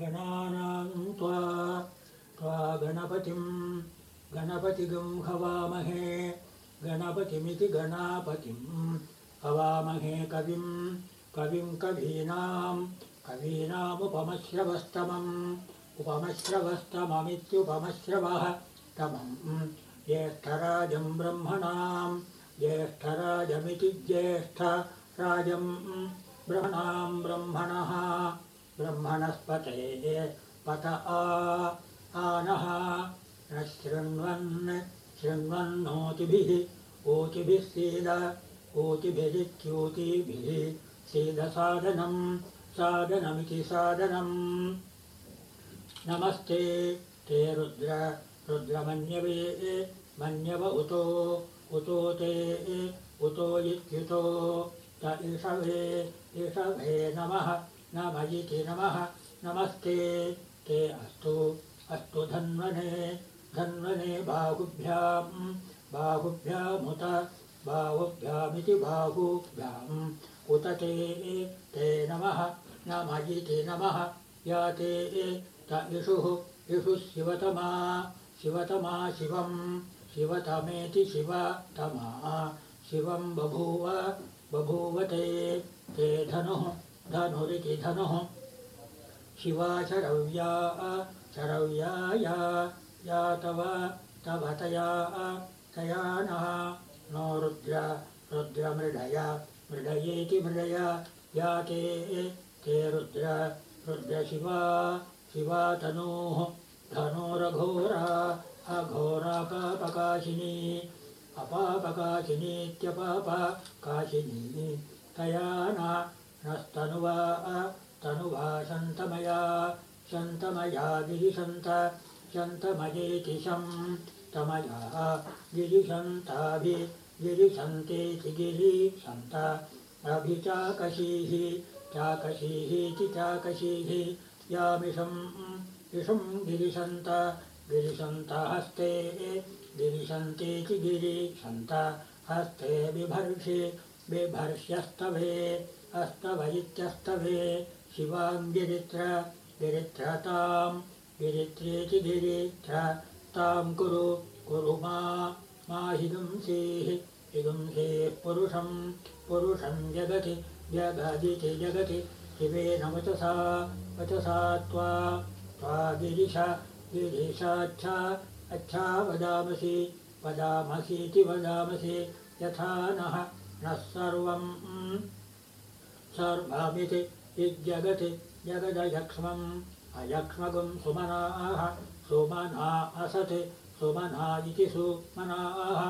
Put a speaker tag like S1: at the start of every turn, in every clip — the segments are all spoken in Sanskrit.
S1: गणानां त्वा त्वा गणपतिं गणपतिगं हवामहे गणपतिमिति गणापतिम्। हवामहे कविं कविं कवीनां कवीनामुपमश्रवस्तमम् उपमश्रवस्तममित्युपमश्रवः तमम्। ज्येष्ठराजं ब्रह्मणां ज्येष्ठराजमिति ज्येष्ठराजं ब्रह्मणां ब्रह्मणः ब्रह्मणस्पते पत आनः। न शृण्वन् शृण्वन्नोतिभिः ऊतिभिः सीद ऊतिभिरित्यूतिभिः सीदसादनं सादनमिति सादनम् नमस्ते ते रुद्र रुद्रमन्यवे मन्यव उतो उतो ते उतो इत्युतो। त इषवे इषवे नमः नमयिति नमः। नमस्ते। ते अस्तु। अस्तु धन्वने। धन्वने बाहुभ्यां बाहुभ्यामुत। बाहुभ्यामिति बाहुभ्याम्। उत ते ते नमः। नमयिति नमः। या ते त इषुः। इषुः शिवतमा। शिवतमा शिवं शिवतमेति शिवतमा। शिवं बभूव। बभूव ते। ते धनुः धनुरिति धनुः शिवा शरव्या शरव्याया या तव तव तया तया नः। नो रुद्र रुद्रमृडय मृडयेति मृडया, या ते ते रुद्र रुद्रशिवा शिवा तनूः। धनुरघोरा, अघोरापापकाशिनी, अपापकाशिनीत्यपापकाशिनी, तया नस्तनुवा तनुवा शन्तमया शन्तमया गिरिशन्त शन्तमयेति शं तमया गिरिशन्ताभि गिरिशन्तेति गिरिशन्त अभिचाकशीः चाकशीहीति चाकशीः यामिषम् इषुं गिरिशन्त गिरिशन्त हस्ते गिरिशन्त हस्ते बिभर्षि बिभर्ष्यस्तवे अस्तव इत्यस्तवे शिवां गिरित्र गिरित्रतां गिरित्रेति गिरित्र तां कुरु कुरु मा हिगुंसीः हिगुंसीः पुरुषं पुरुषं जगति जगदिति जगति शिवेन वचसा वचसा त्वा त्वा गिरिश गिरिशाच्छा अच्छा वदामसि वदामसीति वदामसि यथा नः नः सर्वं सर्वमिति यज्जगति जगदयक्ष्मम्। अयक्ष्मगुं सुमनाः सुमना असति सुमना इति सुमनाः।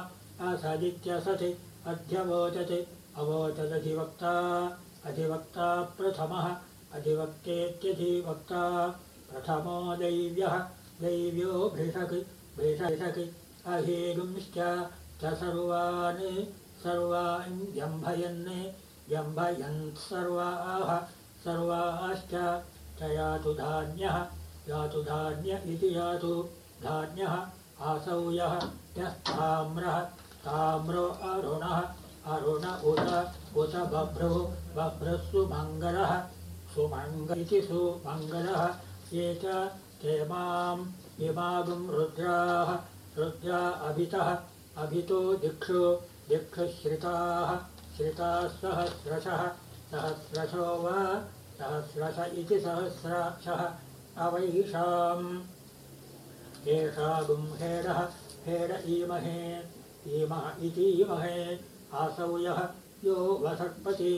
S1: असदित्यसति अध्यवोचति अवोचदधिवक्ता अधिवक्ता प्रथमः अधिवक्तेत्यधिवक्ता प्रथमो दैव्यः दैव्यो भृषकि अहेगुंश्च च सर्वान् सर्वान् जम्भयन् जम्भयन् सर्वाः सर्वाश्च च यातु धान्यः यातु धान्य इति यातु धान्यः आसौ यः यस्ताम्रः ताम्रो अरुणः अरुण उत उत बभ्रुः बभ्रुः सुमङ्गलः सुमङ्ग इति सुमङ्गलः ये च ते माम् इमागुं रुद्राः रुद्रा अभितः अभितो दिक्षु दिक्षुश्रिताः श्रिताः सहस्रशः वा सहस्रश इति सहस्रशः अवैषाम्। एषा गुंहेडः हेड ईमहे ईमः इतीमहे आसौ यः वसत्पति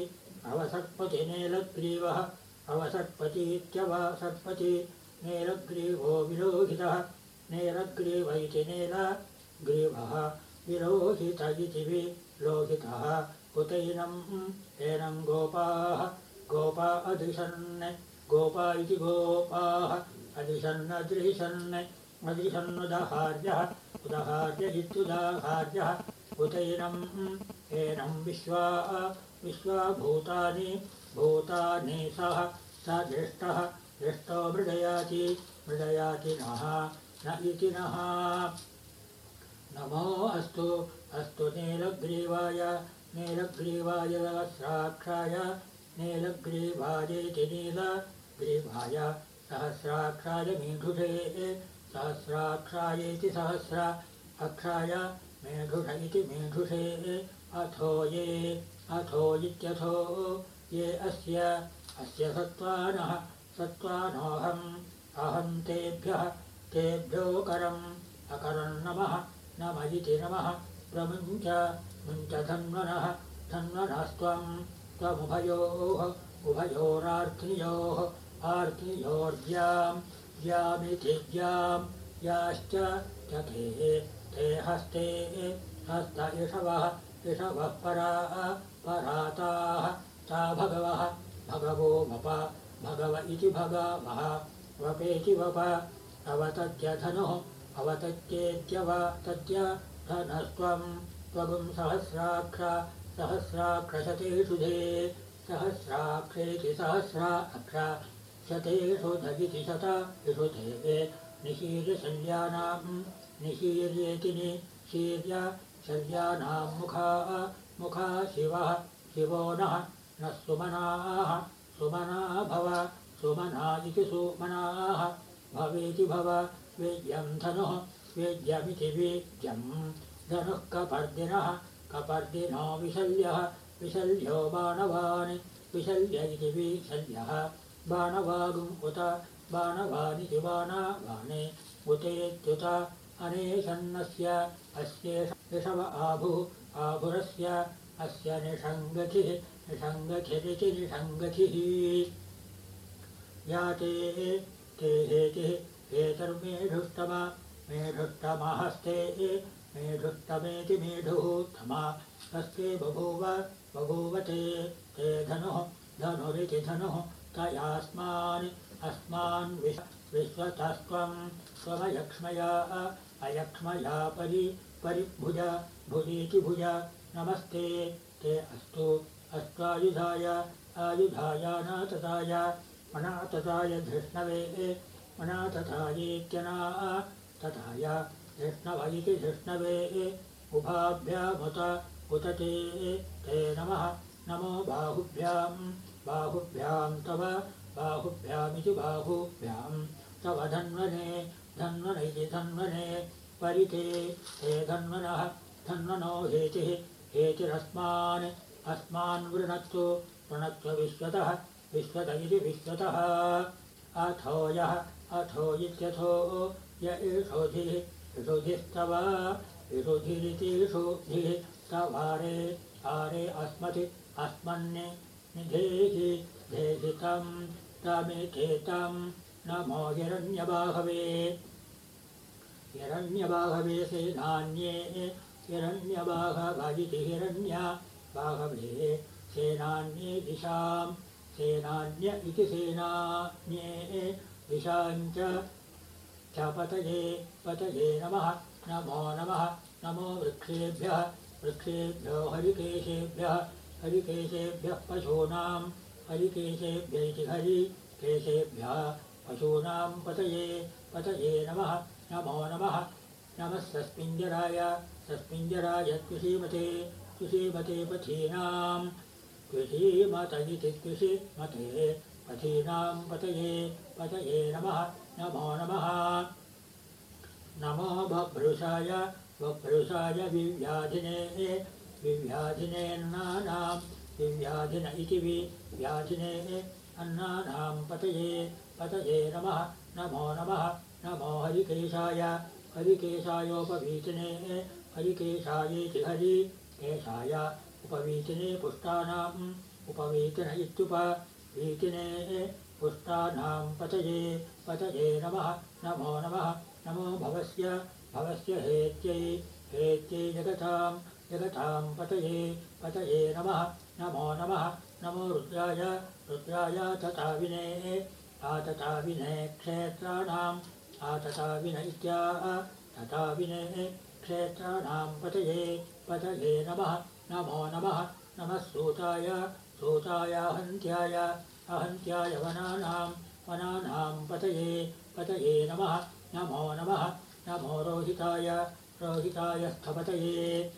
S1: अवसत्पतिनेलग्रीवः अवसत्पतीत्यवसत्पति नेलग्रीवो विलोहितः नेलग्रीव इति नेलग्रीवः विलोहित इति विलोहितः कुतैनम् एनं गोपाः गोपा अदृशन् गोपा इति गोपाः अदिशन्नदृशन् अदृशन्नुदहार्यः उदहार्य इत्युदाहार्यः उतैनम् एनं विश्वा विश्वाभूतानि भूतानि सः स दृष्टः दृष्टो मृडयाति मृडयाति नः न इति नः। नमो अस्तु अस्तु नीलग्रीवाय नीलग्रीवाय स्राक्षाय नीलग्रीवायेति नीलग्रीवाय सहस्राक्षाय मेढुषे सहस्राक्षायेति सहस्र अक्षाय मेढुष इति मेढुषे अथो ये अथो इत्यथो ये अस्य अस्य सत्त्वानः सत्त्वानोऽहम् अहं तेभ्यः तेभ्योऽकरम् अकरम् नमः नम इति नमः प्रमुञ्च मुञ्च धन्वनः धन्वनस्त्वं त्वमुभयोः उभयोरार्थियोः आर्थियोर्ज्यां ज्यामिति ज्यां याश्च ते ते हस्ते हस्त इषवः इषवः परा पराताः ता भगवः भगवो वप भगव इति भगवः वपेति वप अवतत्यधनुः अवतत्येत्यव तत्य धनस्त्वं त्वगुं सहस्राक्ष सहस्राक्षशतेषु धे अक्ष शतेषु धगिति शत इषु धे निशीर्यशल्यानां निशीर्येति निशीर्य शल्यानां मुखा मुखा शिवः शिवो नः न सुमनाः सुमना भव सुमना इति सुमनाः भवेति भव वेद्यं धनुः वेद्यमिति वेद्यं धनुः कपर्दिनः कपर्दिनो विशल्यः विशल्यो बाणवान् विशल्य इति विशल्यः। बाणवागुम् उत बाणवानिति बाणावाणे उतेत्युत अनेशन्नस्य अस्येष ऋषव आभुः आभुरस्य अस्य निषङ्गतिः निषङ्गतिरिति निषङ्गतिः। या ते ते हेतिः हेतर्मेढुष्टम मेढुष्टमहस्ते मेढुष्टमेति मेढुः हस्ते बभूव बभूव ते धनुः धनुरिति धनुः तयास्मान् अस्मान् विश् विश्वतस्त्वं त्वमयक्ष्मया अयक्ष्मया परि परिभुज भुजीति भुज नमस्ते ते अस्तु अस्त्वायुधाय आयुधायानातताय अनातताय धृष्णवे अनाततायेत्यना तथाय धृष्णव इति धृष्णवे उभाभ्यामुत उत ते ते नमः। नमो बाहुभ्यां। बाहुभ्यां तव। बाहुभ्यामिति बाहुभ्यां। तव धन्वने। धन्वन इति धन्वने। परिते हे धन्वनः। धन्वनो हेतिः। हेतिरस्मान्। अस्मान् वृणत्तु वृणत्व विश्वतः। विश्वत इति विश्वतः। अथो यः। अथो इत्यथो य एषोधिः ऋषुधिस्तव ऋषुधिरितिषुधिः तवारे आरे अस्मति अस्मन्नि निधेहि धेहि तं तमिथेतं नमो हिरण्यबाहवे। हिरण्यबाहवे सेनान्ये हिरण्यबाहवदिति हिरण्या बाहवे सेनान्ये दिशां सेनान्य इति सेनान्ये दिशाञ्च च पतये पतये नमः, नमो नमः, नमो वृक्षेभ्यः, वृक्षेभ्यो हरिकेशेभ्यः हरिकेशेभ्यः पशूनां, हरिकेशेभ्य इति हरिकेशेभ्यः पशूनां पतये पतये नमः, नमो नमः नमः सस्मिञ्जराय सस्मिञ्जराय कृषीमते कृषीमते पथीनां कृषीमत इति कृषिमते पथीनां पतये पतये नमः। नमो नमः। नमो बभ्रुषाय बभ्रुषाय विव्याधिने विव्याधिनेन्नानां विव्याधिन इति विव्याधिने अन्नानां पतये पतये नमः। नमो नमः। नमो हरिकेशाय हरिकेशायोपवीतिने हरिकेशायेति हरिकेशाय उपवीतिने पुष्टानाम् उपवीतिन इत्युपवीतिने पुष्टानां पतये पतये नमः नमो नमः नमो भवस्य भवस्य हेत्यै हेत्यै जगतां जगतां पतये पतये नमः नमो नमः नमो रुद्राय रुद्राय तथाविने आतताविने क्षेत्राणाम् आतताविन इत्या तथाविने क्षेत्राणां पतये पतये नमः नमो नमः नमः सूताय सूताय हन्त्याय अहन्त्याय वनानां वनानां पतये पतये नमः। नमो नमः। नमो रोहिताय रोहिताय स्थपतये।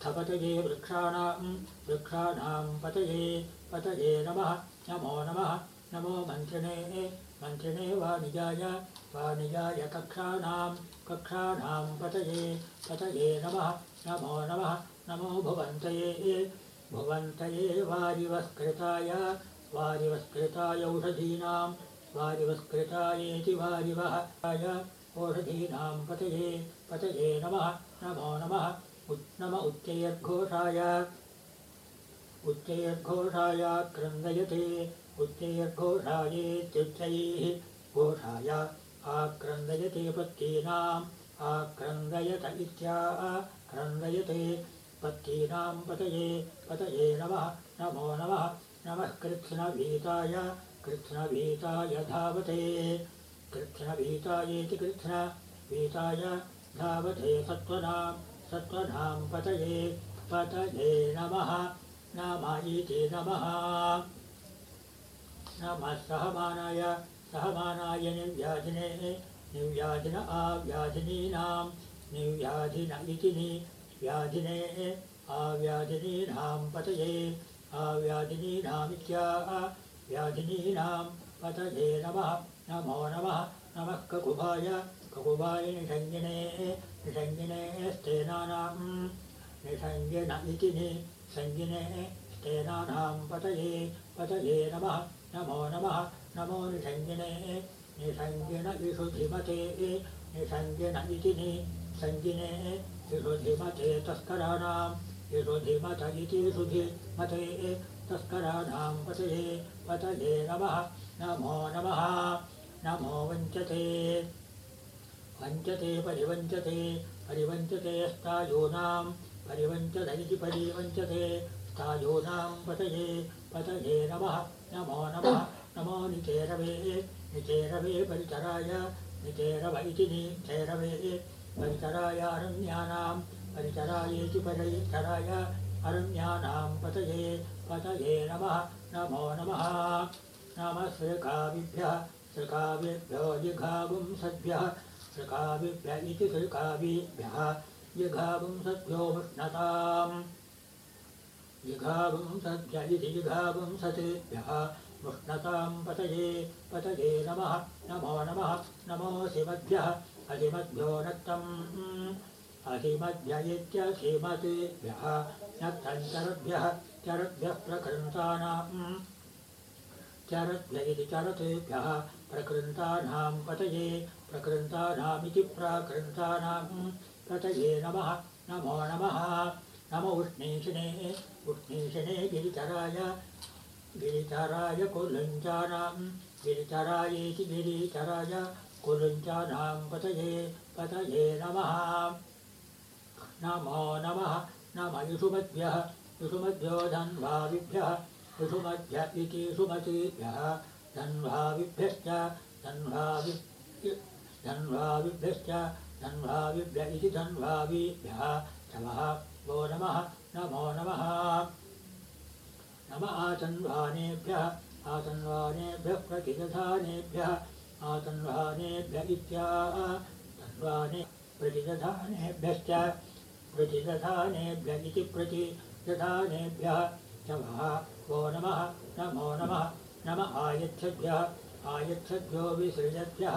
S1: स्थपतये वृक्षाणां वृक्षाणां पतये पतये नमः। नमो नमः। नमो मन्त्रिणे मन्त्रिणे वाणिजाय वाणिजाय कक्षाणां कक्षाणां पतये पतये नमः। नमो नमः। नमो भुवन्तये भुवन्तये वारिवस्कृताय वारिवस्कृताय औषधीनां वारिवः ओषधीनां पतये पतये नमः नमो नमः नम उच्चैर्घोषाय उच्चैर्घोषाय क्रन्दयते उच्चैर्घोषायेत्युच्चैः घोषाय आक्रन्दयते पत्तीनाम् आक्रन्दयत इत्याक्रन्दयते पत्तीनां पतये पतये नमः नमो नमः नमः कृत्स्नभीताय कृत्स्नभीताय धावते। कृत्स्नभीतायेति कृत्स्नभीताय धावते सत्त्वनां सत्त्वनां पतये पतये नमः नामायिति नमः। नमः सहमानाय सहमानाय निर्व्याधिने निर्व्याधिन आव्याधिनीनां निर्व्याधिन इति निव्याधिने आव्याधिनीनां पतये आव्याधिनीनामित्या व्याधिनीनां पतये नमः। नमो नमः। नमः ककुभाय। ककुभाय निषङ्गिने निषङ्गिने स्तेनानां निषङ्गिन इति निसङ्गिने स्तेनानां पतये। पतये नमः। नमो नमः। नमो निषङ्गिने निषङ्गिन विशुधिमते निषङ्गिन इति निसङ्गिने विशुधिमते तस्कराणां विशुधिमत इति विशुधिमते तस्कराणां पतये पतये नमः। नमो नमः। नमो वञ्चते। वञ्चते परिवञ्चते। परिवञ्चते स्तायूनां परिवञ्चत इति परिवञ्चते स्तायूनां पतये। पतये नमः। नमो नमः। नमो निचेरवे निचेरवे परिचराय निचेरव इति निचेरवे परिचराय अरण्यानां। परिचरायेति परिचराय अरण्यानां पतये पतये नमः नमो नमः। नमः श्रीकाविभ्यः श्रीकाव्यभ्यो जिघागुंसद्भ्यः श्रीकाविभ्य इति श्रीकाविभ्यः जिघागुंसद्भ्यो मुष्णताम् जिघागुंसद्भ्य इति जिघागुंसतेभ्यः मुष्णतां पतये पतये नमः नमो नमः नमोऽसिमद्भ्यः अधिमद्भ्यो नक्तम् अधिमद्भ्य इत्यसीमतेभ्यः नक्तञ्चरद्भ्यः चरद्भ्यः प्रकृन्तानां चरद्भ्य इति चरतेभ्यः प्रकृन्तानां पतये, प्रकृन्तानामिति प्राकृन्तानां पतये नमः, नमो नमः। नम उष्णीषिणे उष्णीषिणे गिरिचराय गिरिचराय कुलुञ्चानां गिरिचरायेति गिरिचराय कुलुञ्चानां पतये पतये नमः। नमो नमः युषुमद्भ्यो धन्वाविभ्यः युषुमद्भ्य इति सुमतीभ्यः धन्वाविभ्यश्च धन्वावि धन्वाविभ्यश्च धन्वाविभ्य इति धन्वाविभ्यः नमः वो नमः नमो नमः। नम आतन्वानेभ्यः प्रतिदधानेभ्यः आतन्वानेभ्य इत्या तन्वाने प्रतिदधानेभ्यश्च प्रतिदधानेभ्य इति प्रतिदधानेभ्यः वः वो नमः नमो नमः नम आयच्छद्भ्यः आयच्छद्भ्यो विसृजद्भ्यः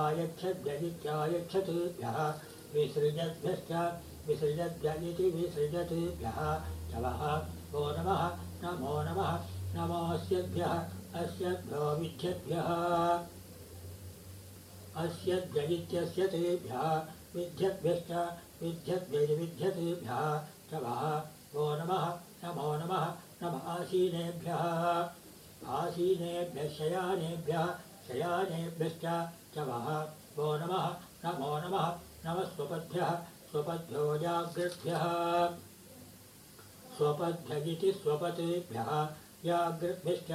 S1: आयच्छद्भ्य इत्यायच्छतेभ्यः विसृजद्भ्यश्च विसृजद्भ्य इति विसृजतेभ्यः च वः नमः नमो नमः नमोऽस्यभ्यः अस्यभ्यो विद्यद्भ्यः अस्यद्भ्य इत्यस्य तेभ्यः विद्यद्भ्यश्च विद्यद्भ्यैर्विद्यतेभ्यः च वः वो नमः नमो नमः नम आसीनेभ्यः। आसीनेभ्यः शयानेभ्यः शयानेभ्यश्च च वः नमः नमो नमः नमः स्वपद्भ्यः स्वपद्भ्यो जाग्रद्भ्यः स्वपद्भ्य इति स्वपतेभ्यः जाग्रद्भ्यश्च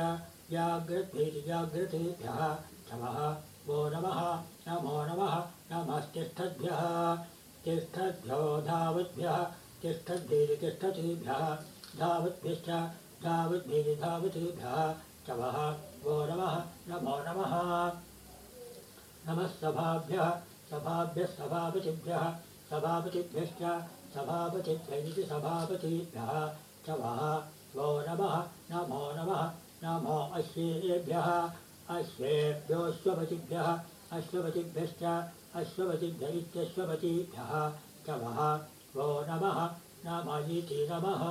S1: जाग्रद्भ्यैति जाग्रतेभ्यः च वः वो नमः नमो नमः नमस्तिष्ठद्भ्यः तिष्ठद्भ्यो धावद्भ्यः तिष्ठद्भ्यैति तिष्ठतेभ्यः धावद्भ्यश्च धावद्भ्यैति धावतेभ्यः च वः नमः, नमो नमः। नमः सभाभ्यः सभाभ्यः सभापतिभ्यः, सभापतिभ्यश्च, सभापतिभ्य इति सभापतिभ्यः, च वः वो नमः, नमो नमः, नमो अश्वेभ्यः, अश्वेभ्योऽश्वपतिभ्यः, अश्वपतिभ्यश्च अश्वपतिभ्य इत्यश्वपतिभ्यः च वः नमः। नमयिति नमः।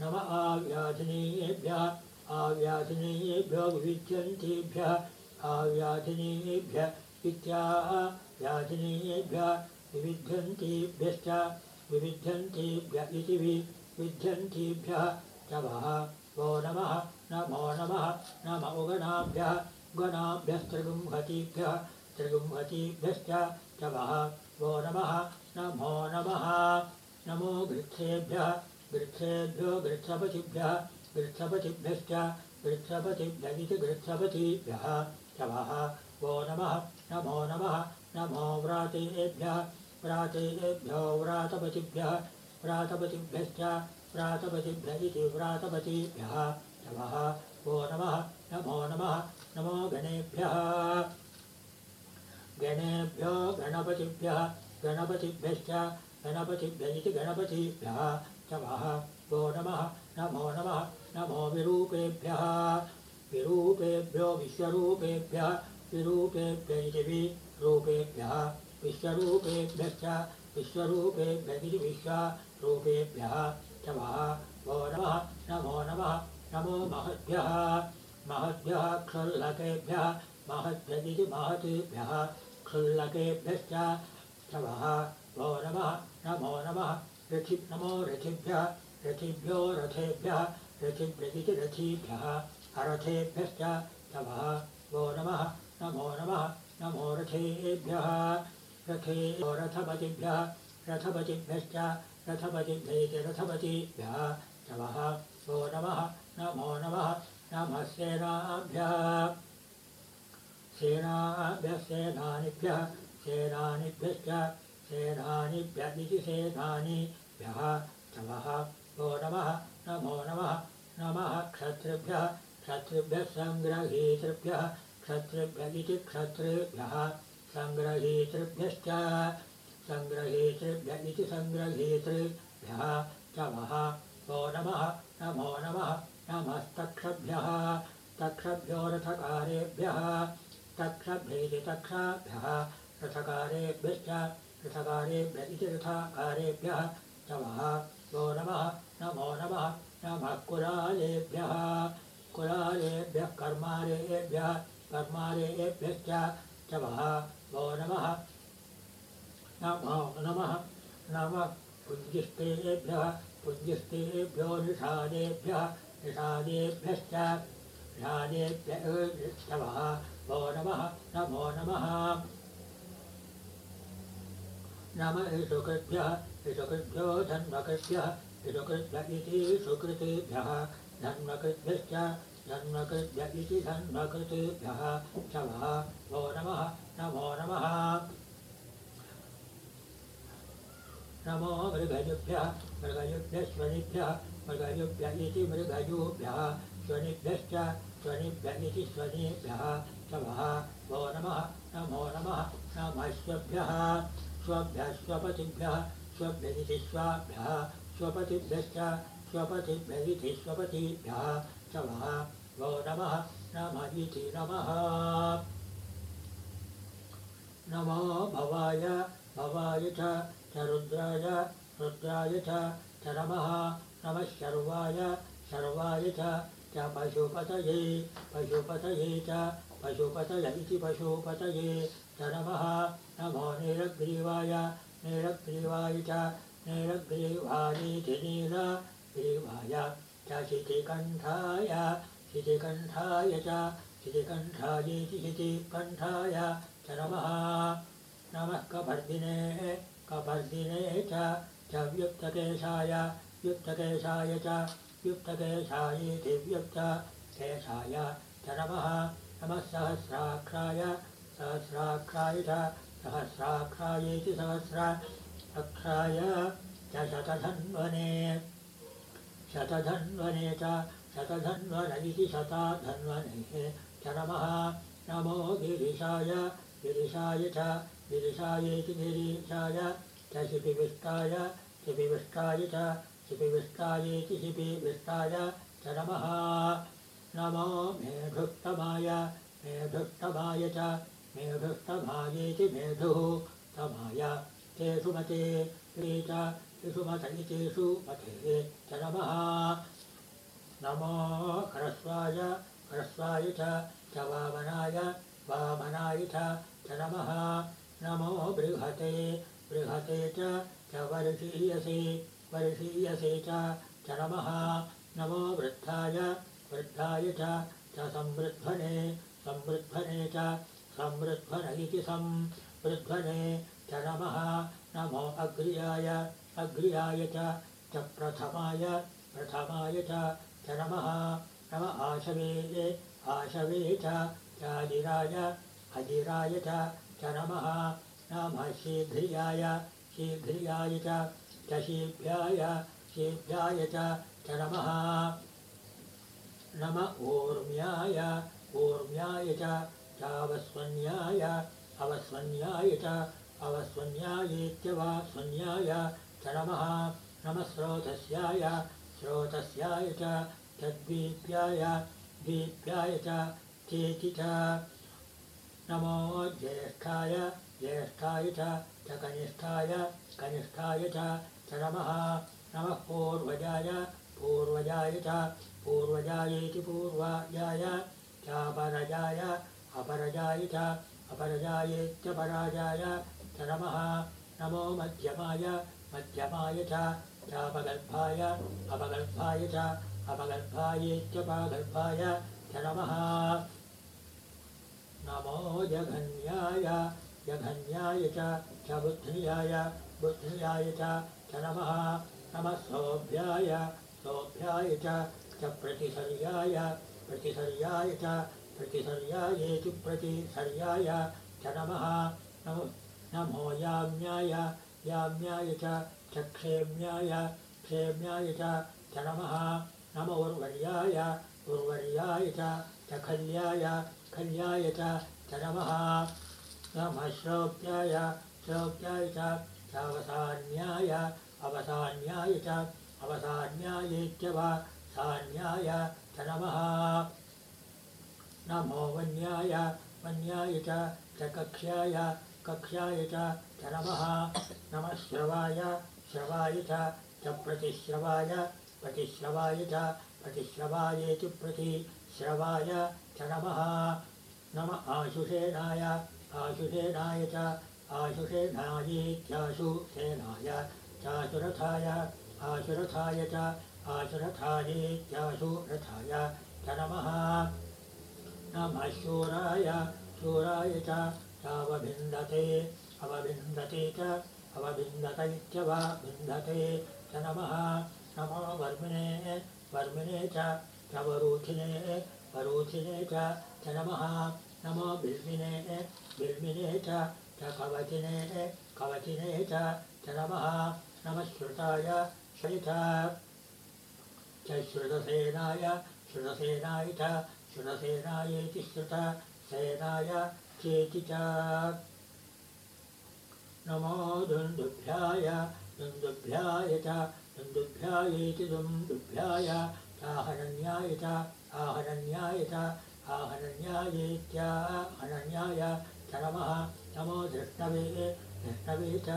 S1: नम आव्याधिनीयेभ्यः। आव्याधिनीयेभ्यो विविध्यन्तीभ्यः। आव्याधिनीयेभ्य इत्याव्याधिनीयेभ्यः विविध्यन्तीभ्यश्च। विविध्यन्तीभ्य इति विविध्यन्तीभ्यः वः वो नमः। नमो नमः। नम उगणाभ्यः गणाभ्यस्त्रिगुंहतीभ्यः त्रिगुंहतीभ्यश्च च वः नमः नमो नमः। नमो गृच्छेभ्यः गृच्छेभ्यो गृच्छपतिभ्यः गृच्छपतिभ्यश्च गृच्छपतिभ्य इति गृच्छपतिभ्यः च वः नमः नमो नमः नमो व्रातेभ्यः व्रातेभ्यो व्रातपतिभ्यः व्रातपतिभ्यश्च व्रातपतिभ्य इति व्रातपतिभ्यः नमः वो नमः नमो नमः नमो गणेभ्यः। गणेभ्यो गणपतिभ्यः, गणपतिभ्यश्च गणपतिभ्य इति गणपतिभ्यः। वः वो नमः। नमो नमः। नमो विरूपेभ्यः। विरूपेभ्यो विश्वरूपेभ्यः। विरूपेभ्य इति विरूपेभ्यः। विश्वरूपेभ्यश्च विश्वरूपेभ्य इति विश्वरूपेभ्यः। वः वो नमः। नमो नमः। नमो महद्भ्यः। महद्भ्यः क्षुल्लकेभ्यः महद्भ्य इति महतेभ्यः क्षुल्लकेभ्यश्च च वः नमः नमो नमः रथि नमो रथिभ्यः रथिभ्यो रथेभ्यः रथिभ्य इति रथीभ्यः अरथेभ्यश्च च वः नमः नमो नमः नमो रथेभ्यः रथे रथपतिभ्यः रथपतिभ्यश्च रथपतिभ्य इति रथपतिभ्यः च वः वो नमः नमो नमः नमः सेनाभ्यः सेनाभ्यः सेनानिभ्यः सेनानिभ्यश्च सेनानिभ्य इति सेनानिभ्यः। वः वो नमः नमो नमः नमः क्षत्रिभ्यः क्षत्रिभ्यः सङ्ग्रहीतृभ्यः क्षत्रिभ्य इति क्षत्रिभ्यः। सङ्ग्रहीतृभ्यश्च सङ्ग्रहीतृभ्य इति सङ्ग्रहीतृभ्यः। च वः वो नमः नमो नमः नमस्तक्षभ्यः तक्षभ्यो रथकारेभ्यः तक्षभ्य इति तक्षाभ्यः रथकारेभ्यश्च, रथकारेभ्य इति रथकारेभ्यः वः वो नमः, नमो नमः नमः कुलालेभ्यः कुलालेभ्यः कर्मारेभ्यः, कर्मारेभ्यश्च वः वो नमः, नमो नमः नमः पुञ्जिष्टेभ्यः पुञ्जिष्टेभ्यो निषादेभ्यः निषादेभ्यश्च निषादेभ्य वः वो नमः नमो नमः नम ईशुकृभ्यः ईशुकृभ्यो धन्वकृभ्यः ईशुकृभ्य इति सुकृतेभ्यः धन्वकृभ्यश्च धन्वकृभ्य इति धन्वकृतेभ्यः च वः वो नमः नमो नमः नमो मृगयुभ्यः मृगयुभ्यः स्वनिभ्यः मृगयुभ्य इति मृगयुभ्यः स्वनिभ्यश्च स्वनिभ्य इति स्वनिभ्यः च वः वो नमः नमो नमः नमः स्वभ्यः स्वभ्यः स्वपतिभ्यः स्वभ्य इति स्वाभ्यः स्वपतिभ्यश्च स्वपतिभ्य इति स्वपतिभ्यः च वः वो नमः नमः इति नमः। नमो भवाय भवाय च च रुद्राय रुद्राय च च नमः शर्वाय शर्वाय च पशुपतये पशुपतये च पशुपतय इति पशुपतये च नमः नमो नीलग्रीवाय नीलग्रीवाय च नीलग्रीवायीति नीलग्रीवाय च शितिकण्ठाय शितिकण्ठाय च शितिकण्ठायीति शितिकण्ठाय च नमः नमः कपर्दिने कपर्दिने च च व्युक्तकेशाय युक्तकेशाय च युक्तकेशायेति व्युक्तकेशाय च नमः नमः सहस्राक्षाय सहस्राक्षाय च सहस्राक्षायेति सहस्राक्षाय च शतधन्वने। शतधन्वने च शतधन्वन इति शताधन्वने। च नमः नमो गिरिशाय गिरिशाय च गिरिशायेति गिरीशाय च शिपिविष्टाय शिपिविष्टाय च शिपिविष्टायेति शिपिविष्टाय नमः। नमो मेढुष्टमाय मेढुष्टमाय च मेढुष्टमायेति मेढुः तमाय। तेषु मते ते च तेषु मत इतेषु मते च नमः। नमो ह्रस्वाय ह्रस्वाय च वामनाय वामनाय च नमः नमो बृहते बृहते च वर्षीयसे वर्षीयसे च नमः। नमो वृद्धाय वृद्धाय च संवृध्वने संवृध्वने च संवृध्वन इति संवृध्वने च नमः। नमो अग्र्याय अग्र्याय च प्रथमाय प्रथमाय च नमः। नम आशवे आशवे चाजिराय अजिराय च नमः। नमः शीघ्रियाय शीघ्रियाय च शीभ्याय शीभ्याय च नमः। नम ऊर्म्याय ऊर्म्याय चावस्वन्याय अवस्वन्याय च अवस्वन्यायेत्यवास्वन्याय च नमः। नमः स्रोतस्याय स्रोतस्याय च तद्वीप्याय दीप्याय च चेति च नमो ज्येष्ठाय ज्येष्ठाय च कनिष्ठाय कनिष्ठाय च नमः। नमः पूर्वजाय पूर्वजाय च पूर्वजायेति पूर्वाजाय चापरजाय अपरजाय च अपरजायेत्यपराजाय च नमः। नमो मध्यमाय मध्यमाय च चापगर्भाय अपगर्भाय च अपगर्भायेत्यपगर्भाय च नमः नमो जघन्याय जघन्याय च बुद्ध्याय बुद्ध्याय च नमः। नमः सौभ्याय सौभ्याय च प्रतिसर्याय प्रतिसर्याय च प्रतिसर्यायेति प्रतिसर्याय च नमो। नमो याम्याय याम्याय च क्षेम्याय क्षेम्याय च नमः। नमो उर्वर्याय उर्वर्याय च खल्याय खल्याय च नमः श्रोप्याय श्रोप्याय चावसान्याय अवसान्याय च अवसान्यायेत्यवसान्याय च नमः नमो वन्याय वन्याय च कक्ष्याय कक्ष्याय च नमः नमः श्रवाय श्रवाय च प्रतिश्रवाय प्रतिश्रवाय च प्रतिश्रवायेति प्रतिश्रवाय च नमः नम आशुषेणाय आशुषेणाय च आशुषेणायेत्याशुसेनाय चाशुरथाय आशुरथाय च आशुरथायेत्याशुरथाय च नमः नमः शूराय च चावभिन्दते अवभिन्दते च अवभिन्दत इत्यवभिन्दते च नमः नमो वर्मिणे वर्मिणे च वरूथिने वरूथिने च नमः नमो बिल्मिने बिल्मिने च कवचिने कवचिने च नमः नमः श्रुताय श्रिथ च श्रुतसेनाय श्रुतसेनाय च श्रुतसेनायेति श्रुतसेनाय चेति च। नमो दुन्दुभ्याय दुन्दुभ्याय च दुन्दुभ्यायेति दुन्दुभ्याय चाहनन्याय च आहनन्याय च आहनन्यायेत्याहनन्याय च नमः। नमो धृष्णवे धृष्णवे च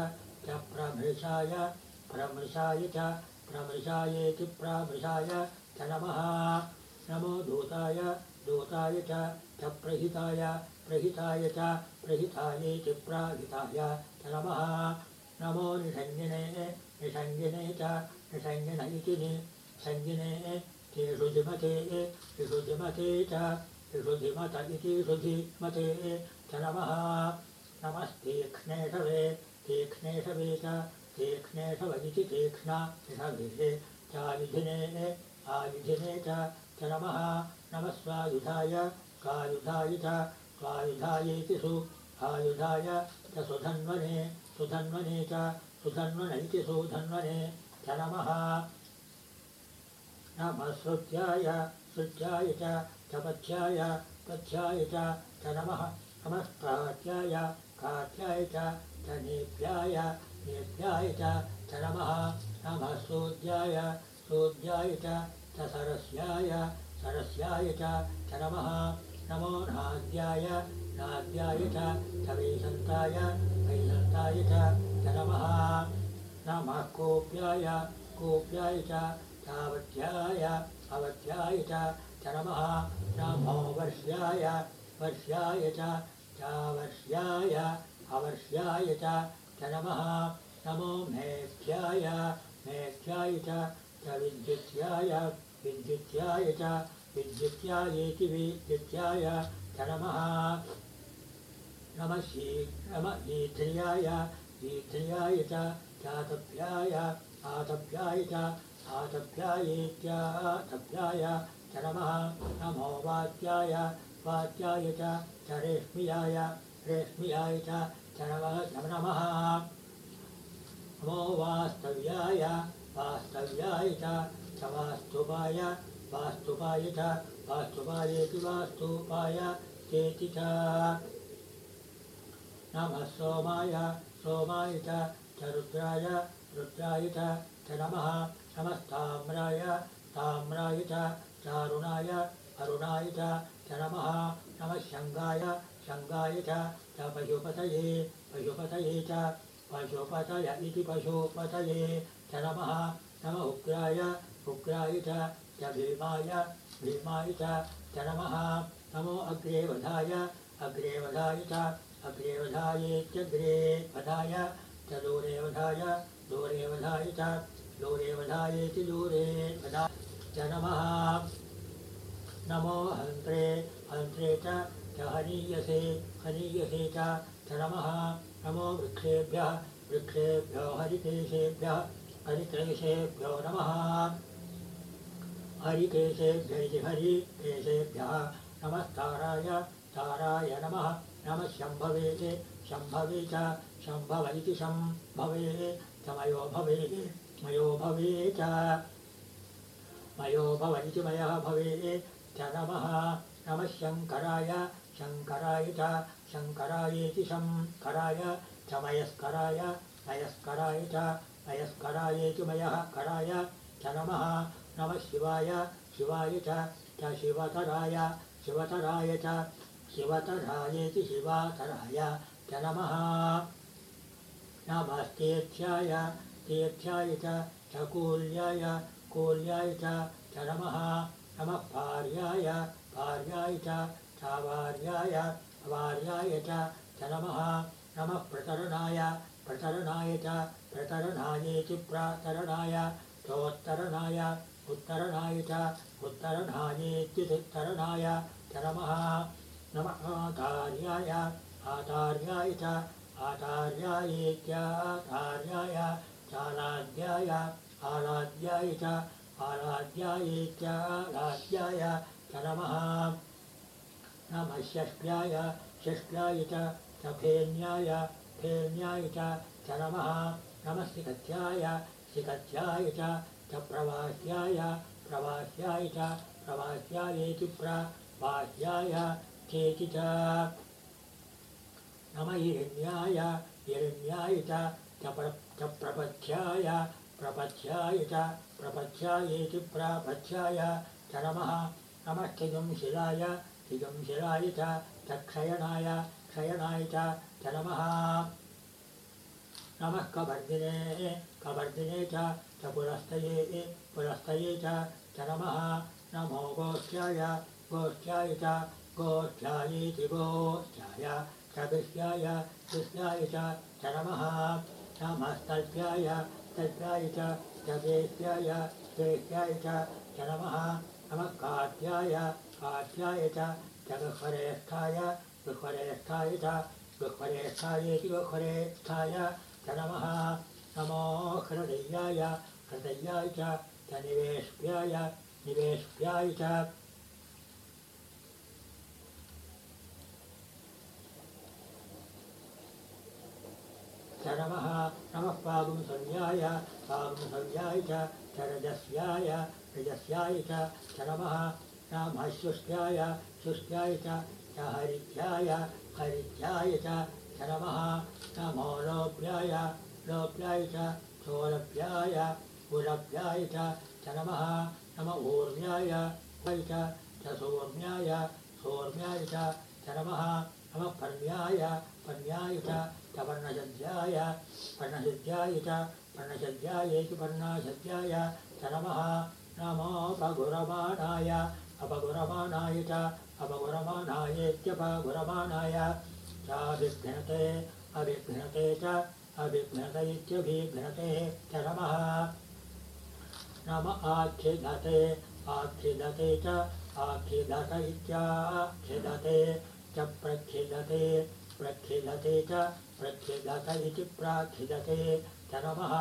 S1: प्रभृशाय प्रमृशाय च प्रमृशाय च नमः। नमो दूताय दूताय च प्रहिताय प्रहिताय च प्रहितायेति प्राहिताय च नमः। नमो निषङ्गिने निषङ्गिने च निषङ्गिन इति निषङ्गिने तेषुधिमते ऋषुधिमते च ऋषुधिमत इति षुधिमते च नमः। नमस्तीक्ष्णेषवे तीक्ष्णेषवे च तीक्ष्णेषव इति तीक्ष्णा ऋषभे चायुधिने आयुधिने च नमः नमः। स्वायुधाय स्वायुधाय च स्वायुधायेति सु आयुधाय च सुधन्वने सुधन्वने च सुधन्वन इति सुधन्वने च नमः नमः श्रुत्याय श्रुत्याय च पथ्याय पथ्याय च नमः नमः कात्याय कात्याय च नेभ्याय नेभ्याय च नमः नमः सूद्याय सूद्याय च च सरस्याय सरस्याय च नमः नमो नाद्याय नाद्याय च वैशन्ताय वैशन्ताय च। नमः नमः कोप्याय कोप्याय च चावध्याय अवध्याय च नमः नमो वर्ष्याय वर्ष्याय च चावर्ष्याय अवर्ष्याय च नमः नमो मेघ्याय मेघ्याय च विद्युत्याय विद्युत्याय च विद्युत्यायेति विद्युत्याय च नमः नमः शी नम ईध्र्याय ईध्र्याय च चातभ्याय आतभ्याय च च नमः वात्याय वात्याय च रेष्म्याय रेष्म्याय च नमः नमो वास्तव्याय वास्तव्याय च वास्तुपाय वास्तुपाय च चेति च सोमाय सोमाय च रुद्राय रुद्राय च नमः नमस्ताम्राय ताम्राय च चारुणाय अरुणाय च नमः नमः शङ्गाय शङ्गाय च पशुपतये पशुपतये च पशुपतय इति पशुपतये च नमः नम उग्राय उग्राय च भीमाय भीमाय च नमः नमो अग्रे वधाय अग्रे वधाय च अग्रे वधायेत्यग्रे वधाय च दूरे वधाय दूरे वधाय च दूरे वधायेति दूरे वधा च नमः। नमो हन्त्रे हन्त्रे च हनीयसे हनीयसे च नमः। नमो वृक्षेभ्यः वृक्षेभ्यो हरिकेशेभ्यः हरिकेशेभ्यो नमः। हरिकेशेभ्य इति हरिकेशेभ्यः नमस्ताराय ताराय नमः नमः शम्भवे शम्भवे च शम्भव इति शम्भवे च मयो भवे मयो भवे च। मयो भव इति मयः भवे च नमः। नमः शङ्कराय शङ्कराय च शङ्करायेति शङ्कराय च मयस्कराय मयस्कराय च मयस्करायेति मयः कराय च नमः। नमः शिवाय शिवाय च शिवतराय शिवतराय च शिवतरायेति शिवातराय च नमः। नमस्तेथ्याय तेथ्याय च कूल्याय कूल्याय च नमः। नमः भार्याय भार्याय च भार्याय भार्याय च नमः। नमः प्रतरणाय प्रतरणाय च प्रतरणायेति प्रातरणाय चोत्तरणाय उत्तरणाय च उत्तरणायेत्युत्तरणाय च नमः नमः आचार्याय आचार्याय च आचार्यायेत्याचार्याय चालाद्याय आलाद्याय च आलाद्यायेत्यालाद्याय च नमः। नमः षष्ट्याय षष्ट्याय च फेन्याय फेन्याय च नमः। नमः शिखध्याय शिखध्याय च प्रवाह्याय प्रवाह्याय च प्रवाह्यायेति प्रवाह्याय चेति च नमः हिरण्याय हिरण्याय च प्रपथ्याय प्रपथ्याय च प्रपथ्यायेति प्रपथ्याय च चिगं शिलाय चिगं शिलाय च क्षयणाय क्षयणाय च नमः। कवर्दिने कवर्दिने च पुरस्तये पुरस्तये च नमः। नमो गोष्ठ्याय गोष्ठ्याय च गोष्ठ्यायेति गोष्ठ्याय च विष्याय विष्याय च नमः नमस्तल्प्याय तल्प्याय च वेश्याय वेश्याय च नमः नमः कात्याय कात्याय च गह्वरेष्ठाय च गह्वरेष्ठायेति गह्वरेष्ठाय च नमः नमो हृदय्याय हृदय्याय च निवेश्याय निवेश्याय च च नमः नमः पागुंसव्याय पागुंसव्याय च रजस्याय रजस्याय च नमः। नमः शुष्ट्याय शुष्ट्याय च हरिध्याय हरिध्याय च नमः। नमो लोभ्याय लोभ्याय च चोलभ्याय कुलभ्याय च नमः। नम ऊर्व्याय वै च च सौर्म्याय सौर्म्याय च च नमः नमः पर्ण्याय पर्ण्याय च पर्णशद्याय पर्णशद्याय च पर्णाशद्याय च नमः। नमोपगुरमाणाय अपगुरमाणाय च अपगुरमाणायेत्यपगुरमाणाय चाभिघ्नते अभिघ्नते च अभिघ्नत इत्यभिघ्नते च नमः। नम आख्यदते आख्यदते च आख्यदत इत्याख्यदते च प्रख्यदते प्रख्यदते च प्रख्यदत इति प्राख्यदते च नमः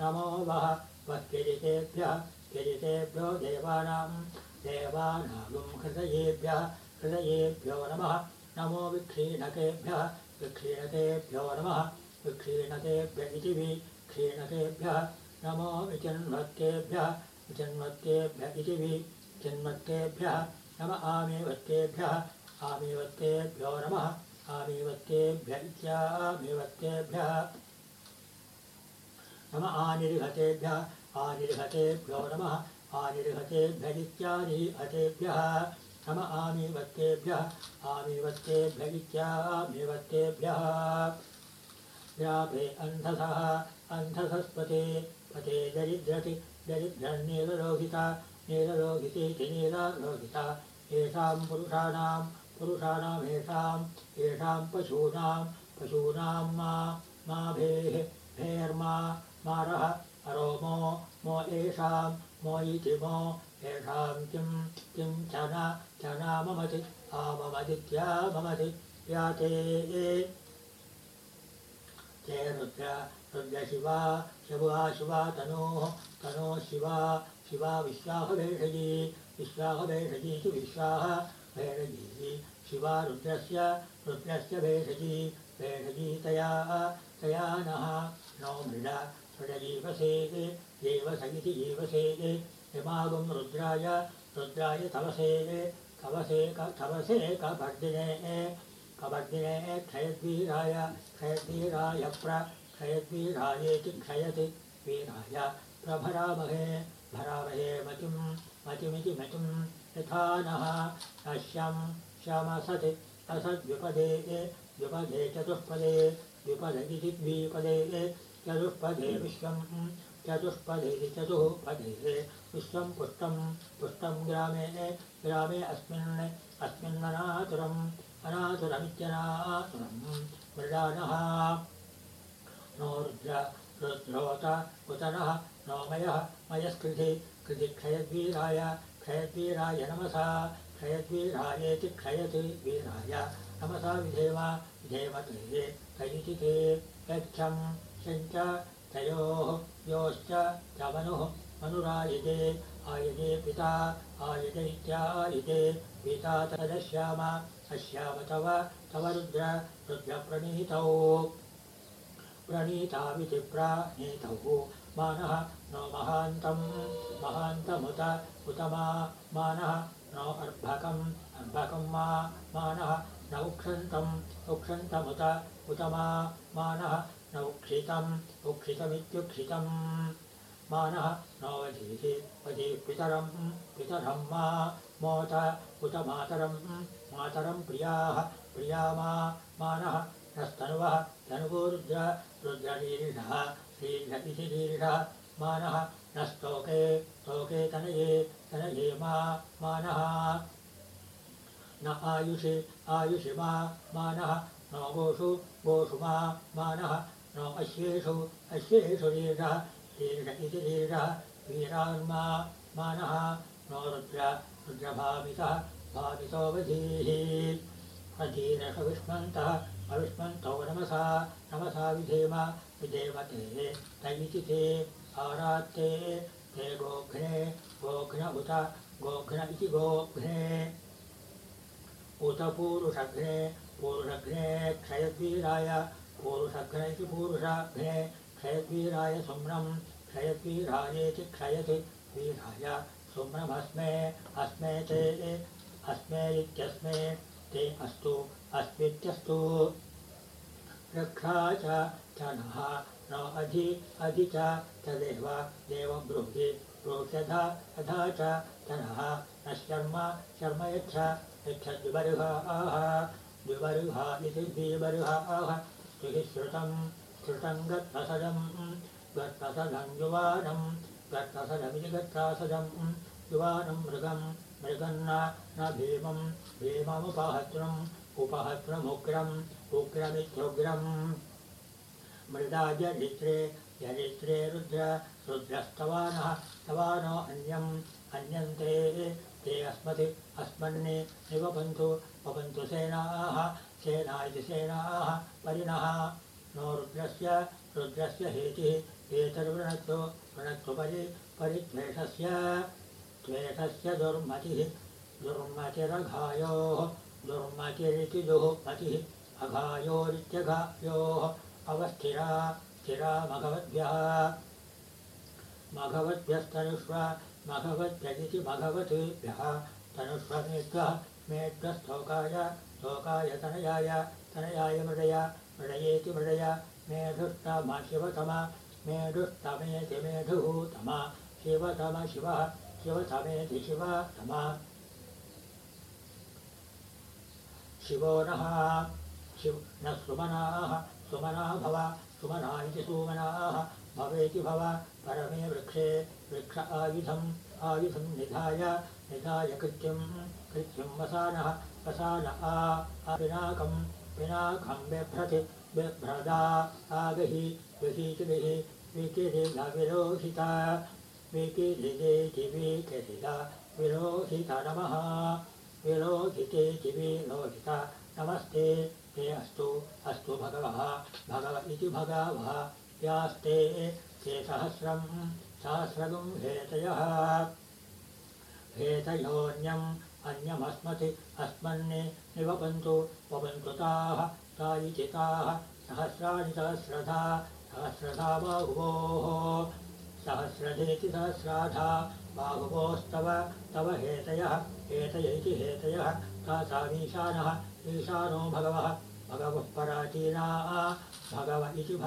S1: नमो वः वः किरितेभ्यः किरितेभ्यो देवानां देवानागुं हृदयेभ्यः हृदयेभ्यो नमः। नमो विक्षीणकेभ्यः विक्षीणकेभ्यो नमः विक्षीणकेभ्य इति विक्षीणकेभ्यः नमो विचिन्वत्तेभ्यः विचिन्वत्तेभ्य इति विचिन्वत्तेभ्यः। नम आमेवत्तेभ्यः आमेवत्तेभ्यो नमः। आमेवत्तेभ्य इत्यामेवत्तेभ्यः नम आनिर्घतेभ्यः आनिर्घतेभ्यो नमः। आनिर्घतेभ्य इत्यानिहतेभ्यः नम आमीवत्तेभ्यः आमीवत्तेभ्य इत्यामेवत्तेभ्यः व्यापे अन्धसः अन्धसस्पते पते दरिद्रति नीलालोहिता येषां पुरुषाणां पुरुषाणामेषां येषां पशूनां पशूनां मा भेर्मा मारः अरोमो मो मो इति मो येषां किं किं च न च नाममति आममदित्या ममति याते ते रुद्र रुद्रशिवा शिवा शिवा तनोः तनोः शिवा शिवा विश्वाहभेषजी विश्वाहभेषजीति विश्वाह भेषजी शिवा रुद्रस्य रुद्रस्य भेषजी भेषजी तया नः। नो मृड मृडजीवसे जीवस इति जीवसे यमागुं रुद्राय रुद्राय तवसे तवसे तवसे कपर्दिने कपर्दिने क्षयद्वीराय क्षयद्वीराय प्र क्षयद्वीरायेति क्षयति वीराय। प्रभरामहे भरामहे मतिं मतिमिति मतिं यथा नः। नश्यं श्यामसति असद्विपदे द्विपदे चतुष्पदे द्विपदगिति द्विपदे चतुष्पदे विश्वं, चतुष्पदे चतुःपदे विश्वं पुष्टं पुष्टं ग्रामे ग्रामे अस्मिन्, अस्मिन्ननातुरम् अनातुरमित्यनातुरं मृडानः नो रुद्र रुद्रोत उतनः नो मयः मयस्कृति कृति क्षयद्वीराय क्षयद्वीराय नमसा क्षयद्वीरायेति क्षयति वीराय नमसा विधेम विधेमते तयिति ते यच्छं शञ्च तयोः योश्च च मनुः मनुरायते आयते पिता आयते इत्यायते पिता तदश्याम अश्याम तव तव रुद्र रुद्रप्रणीतौ प्रणीतामिति प्राणीतौ मानः नो महान्तं महान्तमुत उत मा मानः नो अर्भकम् अर्भकं मा मानः न उक्षन्तम् उक्षन्तमुत उत मा मानः न उक्षितम् उक्षितमित्युक्षितम् मानः नो वधीः वधीः पितरं पितरं मा मोत उत मातरं मातरं प्रियाः प्रिया मा मानः नस्तनुवः तनुवो रुद्र रुद्रलीर्षः शीर्ष इति लीर्षः मानः न स्तोके स्तोके तनये मा मानः। न आयुषि आयुषि मा मानः नो गोषु गोषु मा मानः नो अश्वेषु अश्वेषु लीर्षः लीर्ष इति लीर्षः वीरान्मा मानः। नो रुद्र रुद्रभावितः भावितोऽवधीः अधीरसविष्मन्तः अविष्मन्तौ नमसा नमसा विधेम विधेमते तैति ते आरात्ते ते गोघ्ने, गोघ्न उत, गोघ्न इति गोघ्ने। उत पूरुषघ्ने पूरुषघ्ने, क्षयद्वीराय। पूरुषघ्न इति पूरुषघ्ने, क्षयद्वीराय सुम्नं क्षयद्वीरायेति क्षयति, वीराय सुम्नमस्मे, अस्मे ते, अस्मे इत्यस्मे, ते अस्तु, अस्मित्यस्तु। रक्षा च नः न अधि अधि च देव देवं ब्रूहि यथा च जनः न शर्म शर्म यच्छ यच्छद्विबर्हाः द्विबर्हा इति द्विबर्हाः स्तुहि श्रुतं श्रुतं गत्प्रसदं गत्प्रसदं युवानं गत्प्रसदमिति गत्प्रासदं युवानं मृगं मृगन्न न भीमं भीममुपहत्रम् उपहत्रमुग्रम् उग्रमित्युग्रम् मृदा जरित्रे जरित्रे रुद्र रुद्रस्तवानः स्तवानो अन्यम् अन्यन्ते ते अस्मति अस्मन्ने निवपन्तु वपन्तु सेनाः सेना इति सेनाः परिणः। नो रुद्रस्य रुद्रस्य हेतिः एतर्वृणत्तु वृणत्तु परि परिद्वेषस्य द्वेषस्य दुर्मतिः दुर्मतिरघायोः दुर्मतिरिति दुःमतिः अघायोरित्यघायोः अवस्थिरा स्थिरा मघवद्भ्यः मघवद्भ्यस्तनुष्व मघवद्भ्यदिति मघवद्भ्यः तनुष्वमेभ्यः मेभ्यस्तोकाय स्तोकाय तनयाय तनयाय मृडय मृडयेति मृडय मेढुष्टम शिवतम मेढुष्टमेति मेढुः तम शिवतम शिवः शिवतमेति शिव तम शिवो नः शिव न सुमनाः सुमना भव, सुमना सुमनाः, भवेति भव, परमे वृक्षे, वृक्ष आयुधम् आयुधं निधाय निधाय कृत्यं कृत्यं वसानः, वसान आ पिनाकं पिनाकं बिभ्रति, बिभ्रदा, आगहि गहीति गहि विकिरिदा विरोहिता विकिरिदेति विकिरिदा विरोहिता नमः विलोहितेति विलोहिता नमस्ते। ते अस्तु अस्तु भगवः भगव इति भगवः। यास्ते ते सहस्रं सहस्रगुं हेतयः। हेतयोऽन्यम् अन्यमस्मति अस्मन्ने निवपन्तु वपन्तु ताः ता इति ताः सहस्राणि सहस्रधा सहस्रधा बाहुवोः। सहस्रधेति सहस्राधा बाहुवोस्तव तव हेतयः हेतय इति हेतयः। तासामीशानः ईशानो भगवः भगवः पराचीना भगव इति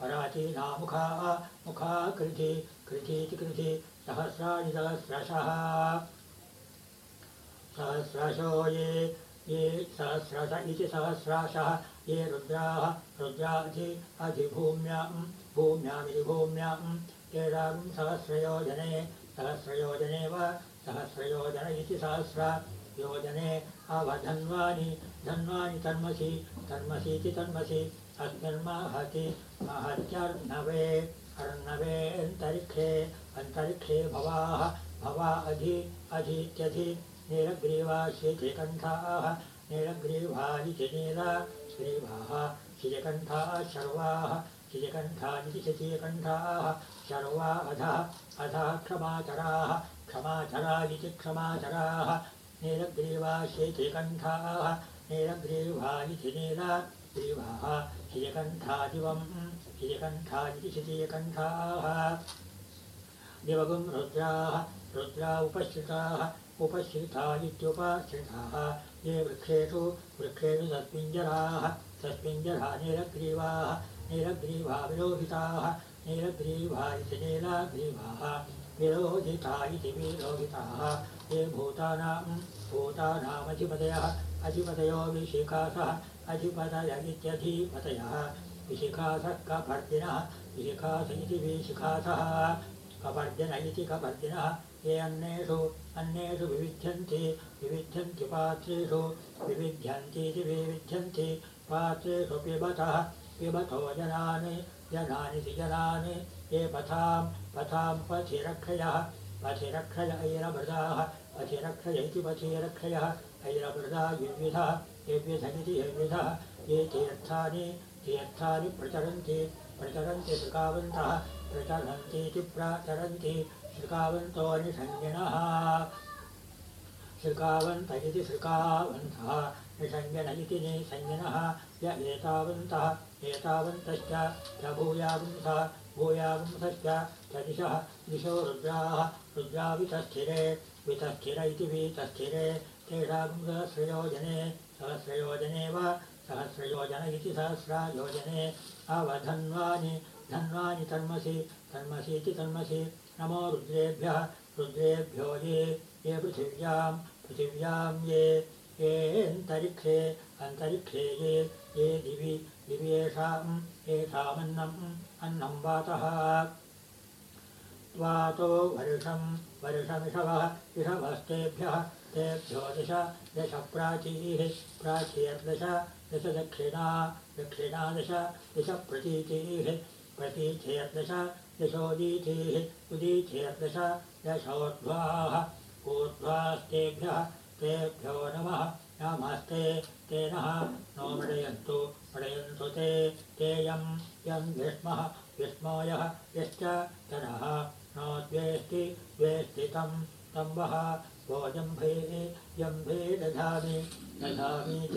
S1: पराचीना मुखा मुखा कृति कृतीति कृति सहस्राणि सहस्रशः। सहस्रशो ये ये सहस्रश इति सहस्राशः, ये रुद्राः, रुद्राधि अधिभूम्यां, भूम्यामिति भूम्यां तेषां सहस्रयोजने सहस्रयोजने वा सहस्रयोजन इति सहस्र, योजने अवधन्वानि धन्वानि तन्मसि तन्मसीति तन्मसि अस्मिन्महति महत्यर्णवे अर्णवे अन्तरिक्षे अन्तरिक्षे भवाः भवा अधि अधीत्यधि नीलग्रीवाश्रितिकण्ठाः नीलग्रीवादिति नीलग्रीवाः शिजकण्ठाः शर्वाः शिजकण्ठादिति शचीकण्ठाः शर्वा अधः अधः क्षमाचराः क्षमाचरादिति क्षमाचराः नीलग्रीवाश्रितिकण्ठाः नीलग्रीवा इति नीलग्रीवाः शिजकण्ठादिवं शिजकण्ठादिति शिजकण्ठाः दिवगुं रुद्राः रुद्रा उपश्रिताः उपश्रिता इत्युपश्रिताः। ये वृक्षेषु वृक्षेषु तस्मिञ्जराः तस्मिञ्जरा नीलग्रीवाः नीलग्रीवा विलोहिताः नीलग्रीवा इति नीलग्रीवाः विरोहिता इति विलोहिताः। ये भूतानां भूतानामधिपतयः अधिपतयो विशिखासः अधिपतय इत्यधिपतयः विशिखासः। कपर्दिनः विशिखास इति विशिखासः कपर्दिन इति कपर्दिनः ये अन्येषु अन्येषु विविध्यन्ति विविध्यन्ति पात्रेषु विविध्यन्तीति विविध्यन्ति पात्रेषु पिबतः। पिबतो जनानि जनानिति जनानि ये पथां पथां पथिरक्षयः पथिरक्षय ऐरभृदाः पथिरक्षय इति पथिरक्षयः ऐरभृदा युर्विधः युर्विध इति ये तीर्थानि तीर्थानि प्रचरन्ति प्रचरन्ति शृकावन्तः प्रचरन्तीति प्रचरन्ति शृकावन्तो निषञ्जनः शृकावन्त इति शृकावन्तः निषञ्जन इति निसञ्जनः य एतावन्तः एतावन्तश्च च भूयावंसः भूयावंसश्च च दिशः दिशो रुद्राः रुद्रा वितस्थिरे वितस्थिर इति वीतस्थिरे तेषां सहस्रयोजने सहस्रयोजने वा सहस्रयोजन इति सहस्रयोजने अवधन्वानि धन्वानि तन्मसि तन्मसीति तन्मसि नमो रुद्रेभ्यः रुद्रेभ्यो ये ये पृथिव्यां पृथिव्यां ये येऽन्तरिक्षे अन्तरिक्षे ये ये दिवि दिवि येषां येषामन्नम् अन्नं वातः। वातो वर्षं वर्षमिषवः इषवस्तेभ्यः तेभ्यो दश दश प्राचीः प्राचीर्दश दश दक्षिणा दक्षिणा दश प्रतीचीः प्रतीचेर्दश दशोदीचीः उदीचेर्दश दशोर्ध्वाः ऊर्ध्वास्तेभ्यः तेभ्यो नमः नमस्ते ते नः नो मृडयन्तु मृडयन्तु ते ते यं विष्मः विष्मो यः यश्च जनः नो द्वेष्टि द्वेष्टि जम्भे जम्भे दधामि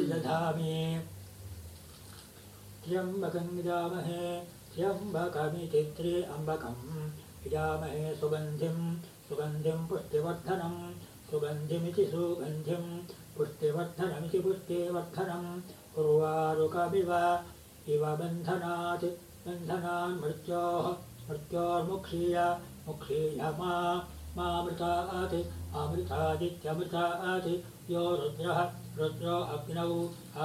S1: दधामि। त्र्यम्बकं विजामहे त्र्यम्बकमिति त्र्यम्बकं विजामहे सुगन्धिं सुगन्धिं पुष्टिवर्धनं सुगन्धिमिति सुगन्धिं पुष्टिवर्धनमिति पुष्टिवर्धनं। उर्वारुकमिव इव बन्धनात् बन्धनान् मृत्योः मृत्योर्मुक्षीय मुक्षीय मा मामृतात् अमृतादित्यमृतात् यो रुद्रः रुद्रो अग्नौ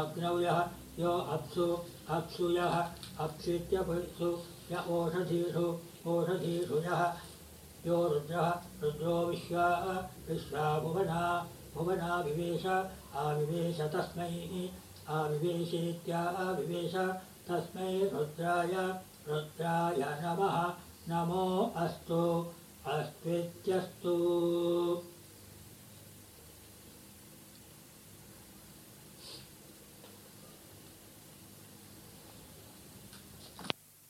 S1: अग्नौ यः यो अप्सु अप्सु यः अप्सित्यपसु य ओषधीषु ओषधीषु यः यो रुद्रः रुद्रो विश्वा विश्वा भुवना भुवना विवेश आविवेश तस्मै आविवेशेत्याविवेश तस्मै रुद्राय रुद्राय नमः। नमो अस्तु अस्त्वित्यस्तु